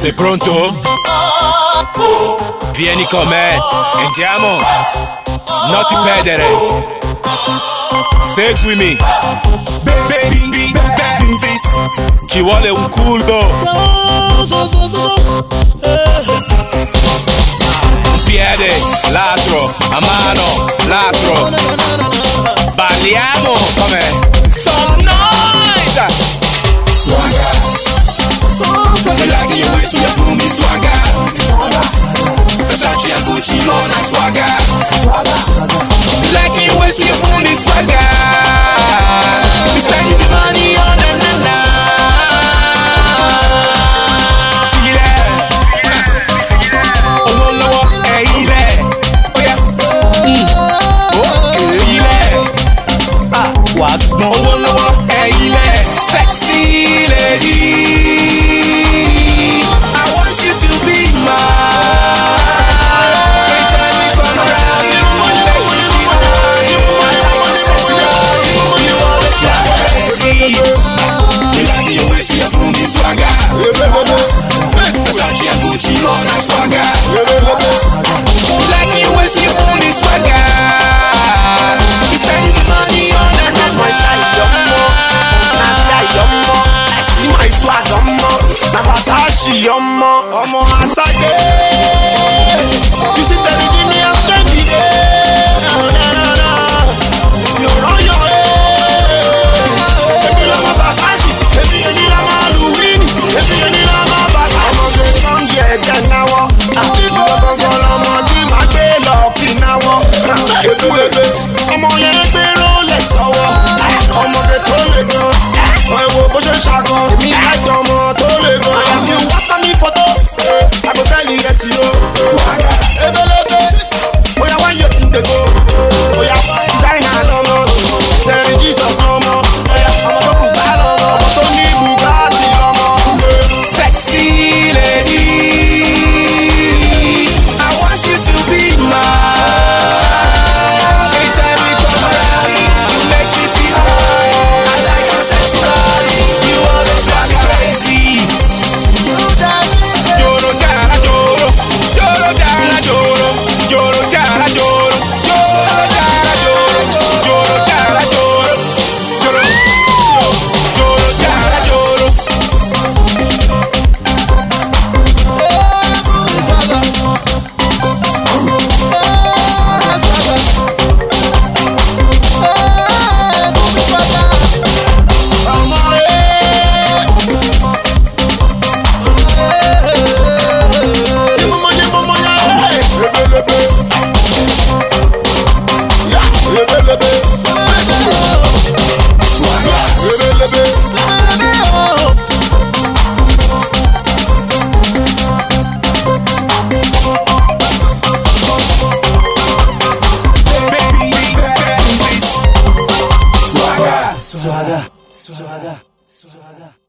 Sei pronto? Vieni con me, andiamo! Non ti perdere! Seguimi! Baby, Ci vuole un culo! Un piede, l'altro, a mano, l'altro! Balliamo come? Mercy ọmọ ọmọ Asade bísí tẹ̀lé ní ní àṣẹ́bí dé yọ̀rọ̀ yọ̀rẹ́ èmi lọ́mọ bàbá sí èmi yẹn ní lámà lùwínì èmi yẹn ní lámà bàbá. ọmọ tó tán yẹ ẹ̀jẹ̀ náwó àbíbọ̀ gbọ̀ngàn lọmọ tí màá gbé lọ kí náwó ebúlébé ọmọ yẹn gbé rólẹ̀ sọ́wọ́ ọmọ tó lè gan ẹ̀wọ̀n bó ṣe ṣàkọ èmi lájọ. Swagger, swagger, swagger.